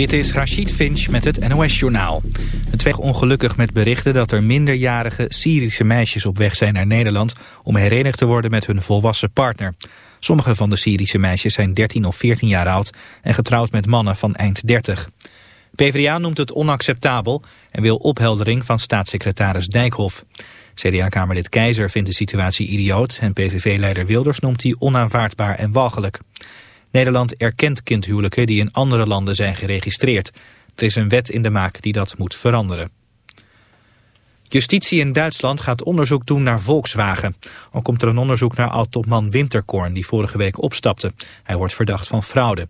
Dit is Rachid Finch met het NOS-journaal. Het weg ongelukkig met berichten dat er minderjarige Syrische meisjes op weg zijn naar Nederland... om herenigd te worden met hun volwassen partner. Sommige van de Syrische meisjes zijn 13 of 14 jaar oud... en getrouwd met mannen van eind 30. PvdA noemt het onacceptabel en wil opheldering van staatssecretaris Dijkhoff. CDA-kamerlid Keizer vindt de situatie idioot... en PVV-leider Wilders noemt die onaanvaardbaar en walgelijk. Nederland erkent kindhuwelijken die in andere landen zijn geregistreerd. Er is een wet in de maak die dat moet veranderen. Justitie in Duitsland gaat onderzoek doen naar Volkswagen. Ook komt er een onderzoek naar oud-topman Winterkorn die vorige week opstapte. Hij wordt verdacht van fraude.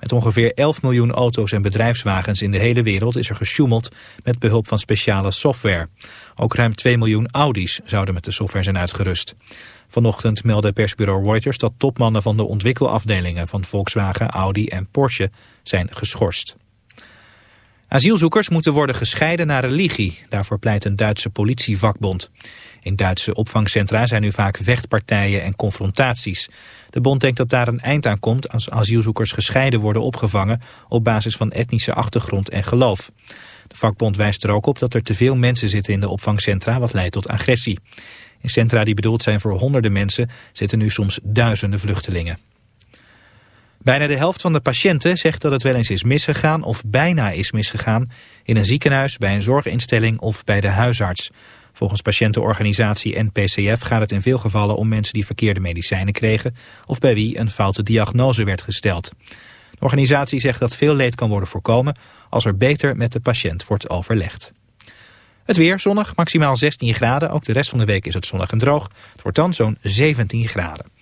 Met ongeveer 11 miljoen auto's en bedrijfswagens in de hele wereld is er gesjoemeld met behulp van speciale software. Ook ruim 2 miljoen Audi's zouden met de software zijn uitgerust. Vanochtend meldde persbureau Reuters dat topmannen van de ontwikkelafdelingen van Volkswagen, Audi en Porsche zijn geschorst. Asielzoekers moeten worden gescheiden naar religie. Daarvoor pleit een Duitse politievakbond. In Duitse opvangcentra zijn nu vaak vechtpartijen en confrontaties. De bond denkt dat daar een eind aan komt als asielzoekers gescheiden worden opgevangen op basis van etnische achtergrond en geloof. De vakbond wijst er ook op dat er te veel mensen zitten in de opvangcentra wat leidt tot agressie. In centra die bedoeld zijn voor honderden mensen zitten nu soms duizenden vluchtelingen. Bijna de helft van de patiënten zegt dat het wel eens is misgegaan of bijna is misgegaan in een ziekenhuis, bij een zorginstelling of bij de huisarts. Volgens patiëntenorganisatie NPCF gaat het in veel gevallen om mensen die verkeerde medicijnen kregen of bij wie een foute diagnose werd gesteld. De organisatie zegt dat veel leed kan worden voorkomen als er beter met de patiënt wordt overlegd. Het weer zonnig, maximaal 16 graden. Ook de rest van de week is het zonnig en droog. Het wordt dan zo'n 17 graden.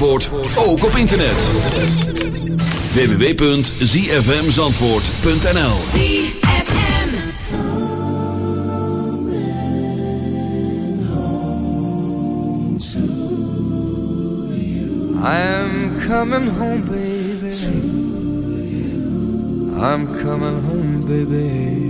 Zandvoort ook op internet. www.zfmzandvoort.nl ZFM I'm coming home baby. I'm coming home baby.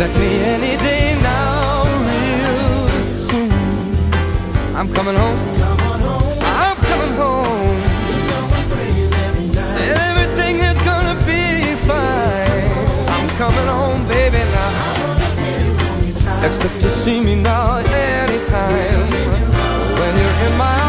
let me any day now, real soon. I'm coming home. I'm coming home. Everything is gonna be fine. I'm coming home, baby, now. Expect to see me now anytime. When you're in my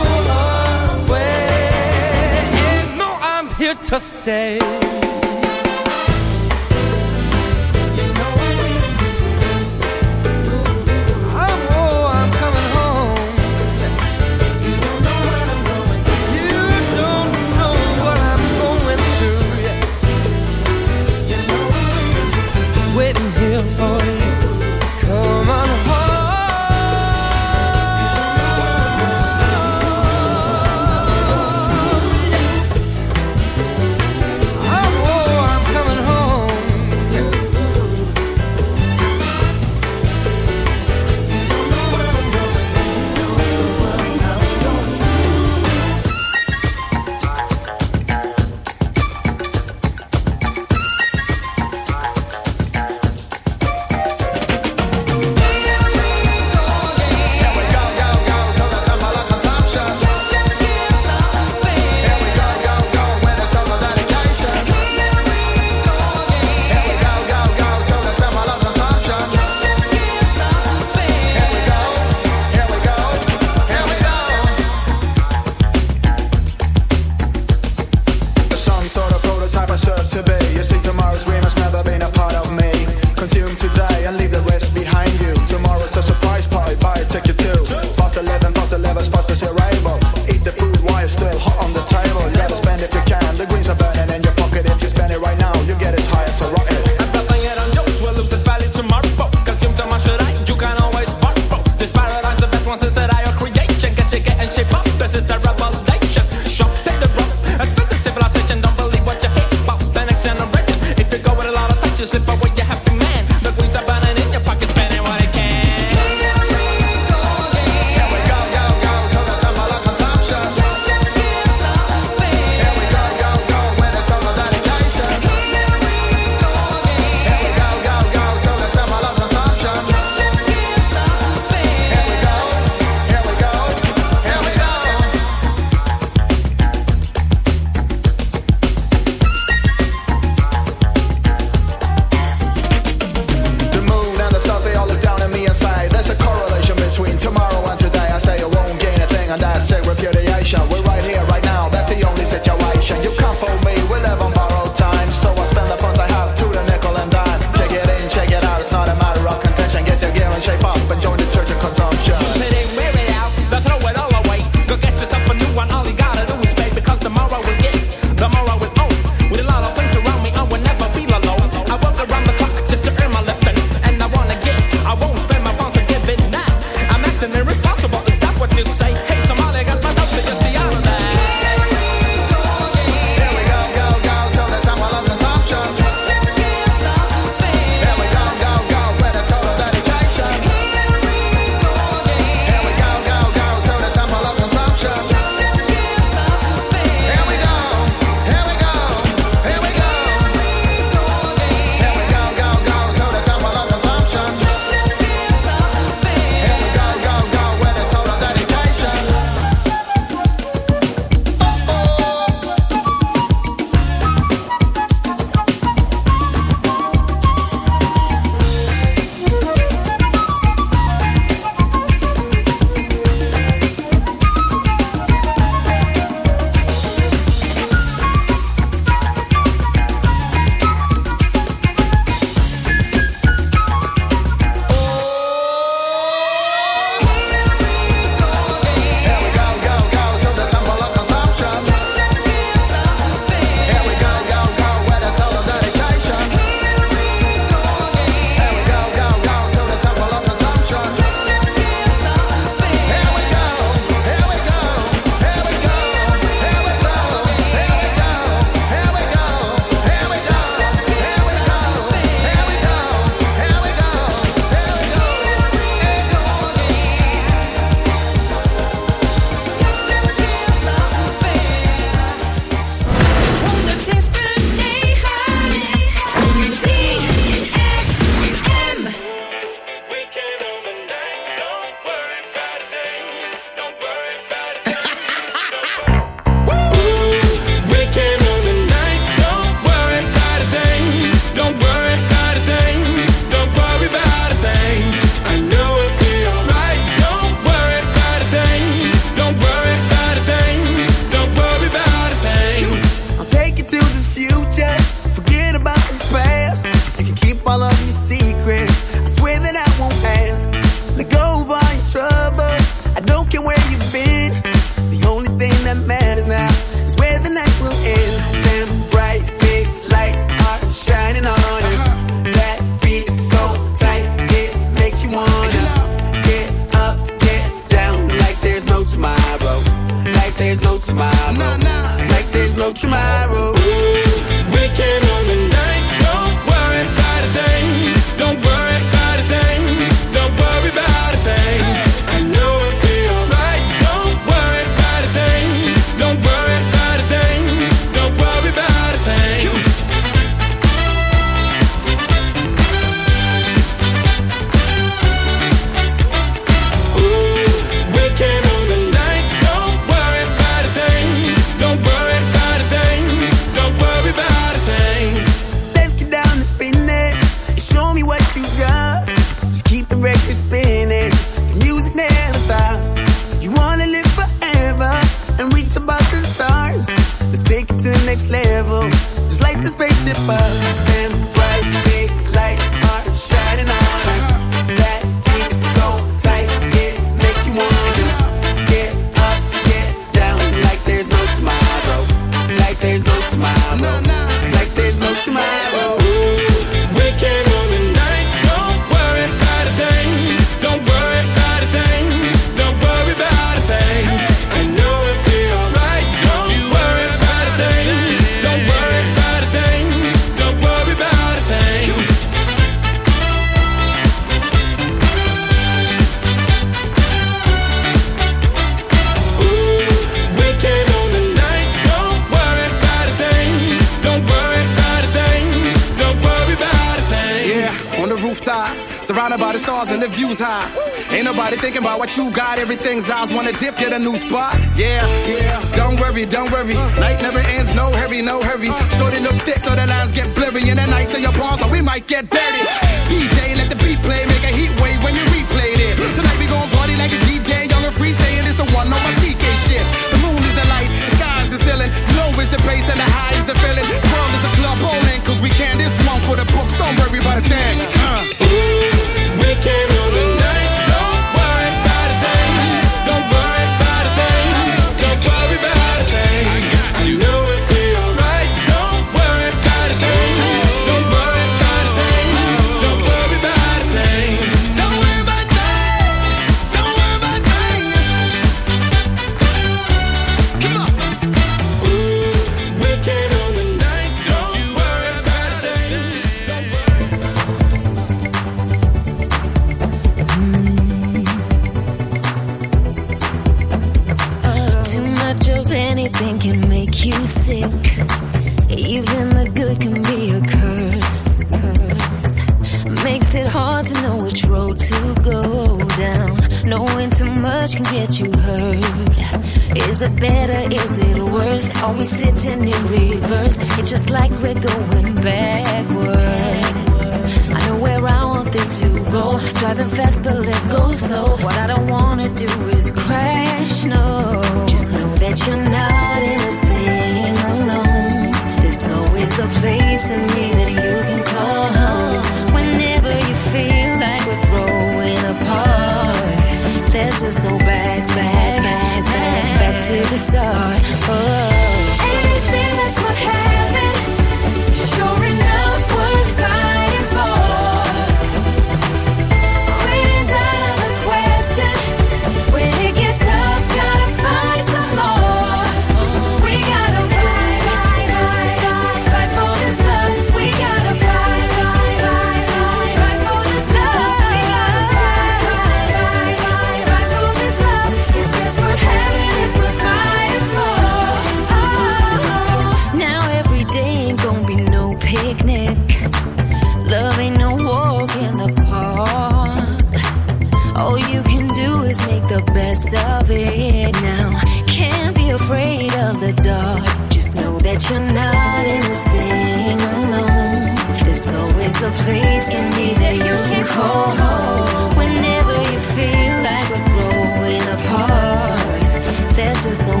whenever you feel like we're growing apart. There's just no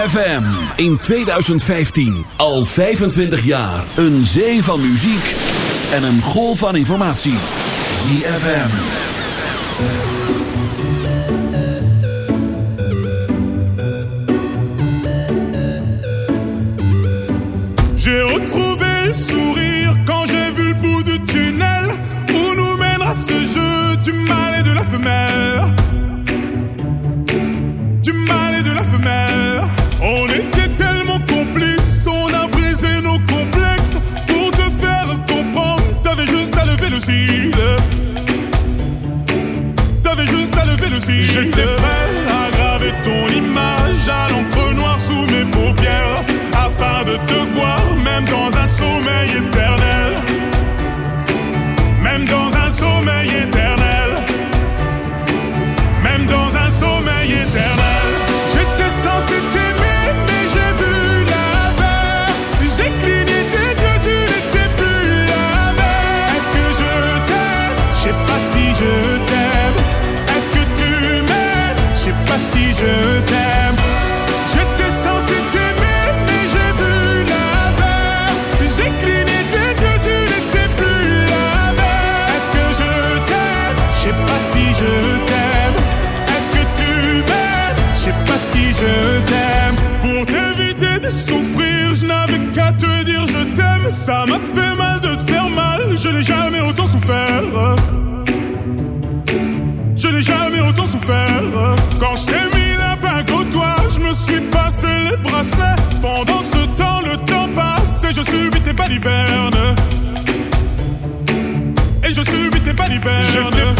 ZFM in 2015. Al 25 jaar. Een zee van muziek en een golf van informatie. ZFM. J'ai retrouvé le sourire quand j'ai vu le bout du tunnel. Où nous mènera ce jeu du mal et de la femelle. Et je subis tes balivernes.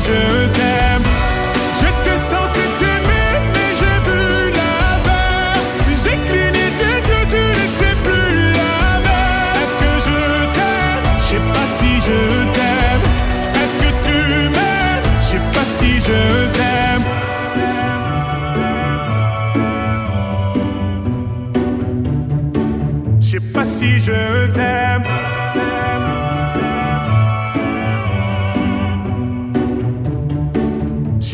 je t'aime. Je te sens t'aimer, mais j'ai vu l'inverse. J'ai cligné tes yeux, tu n'étais plus la même. Est-ce que je t'aime? Je sais pas si je t'aime. Est-ce que tu m'aimes? Je pas si je t'aime. Je sais pas si je t'aime.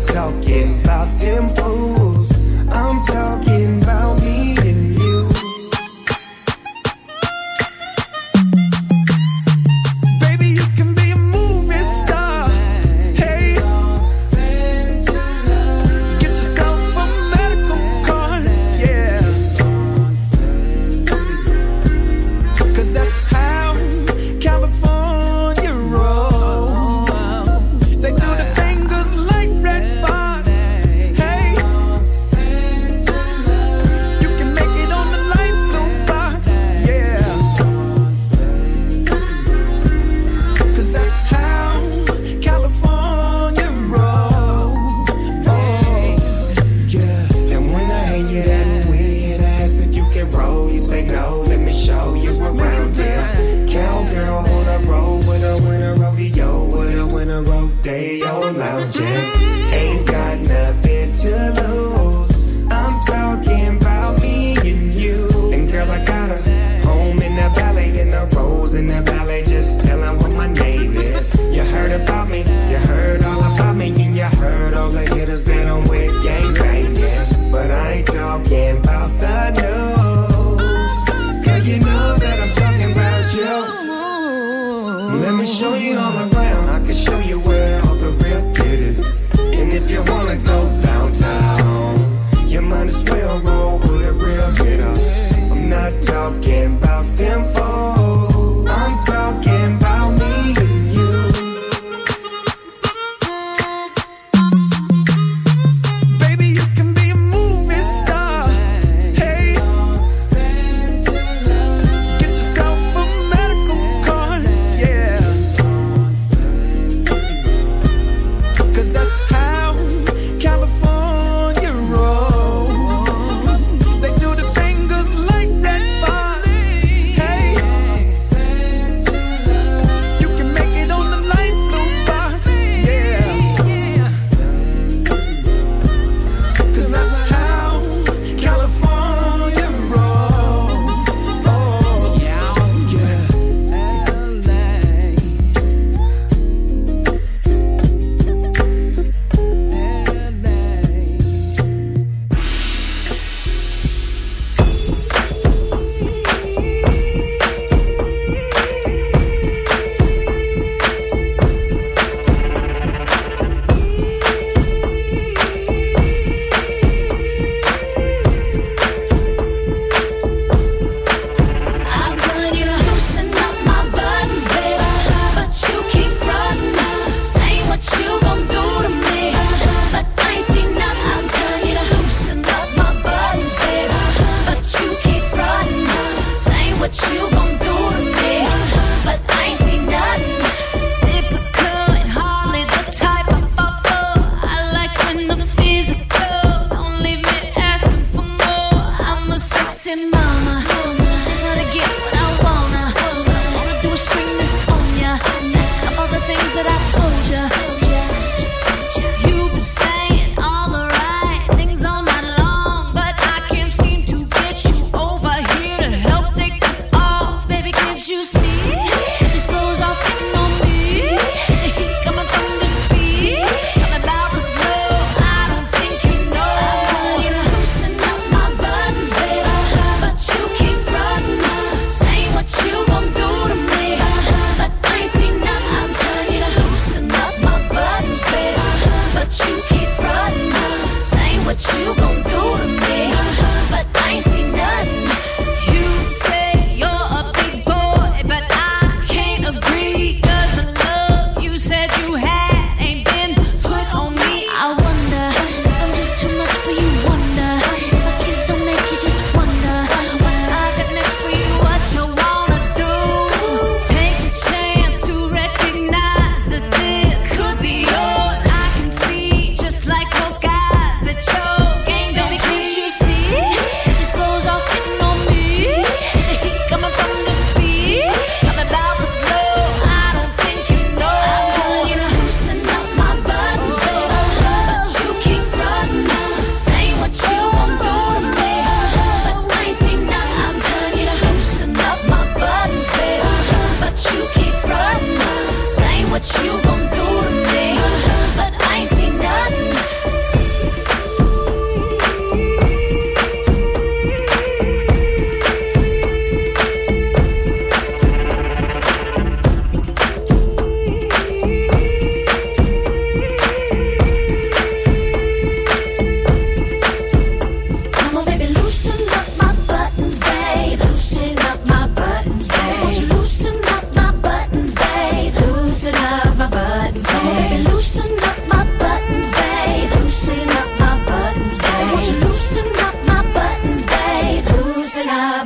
talking about them fools. I'm talking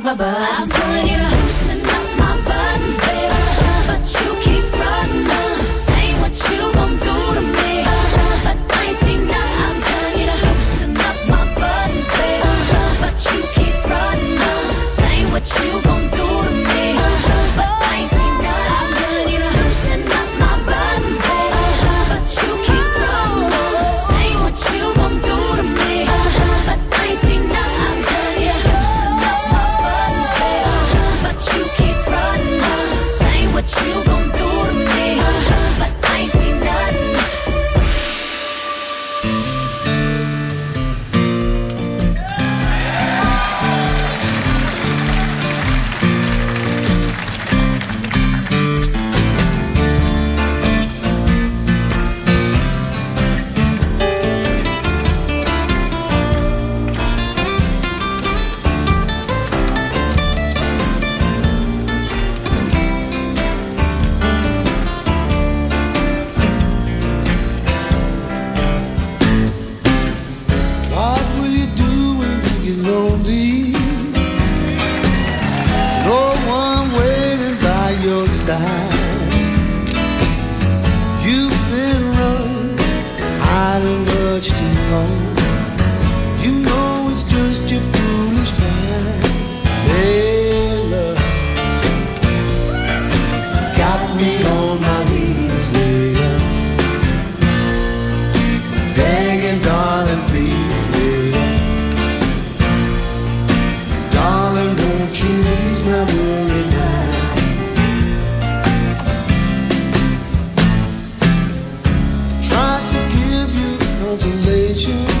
my butt. consolation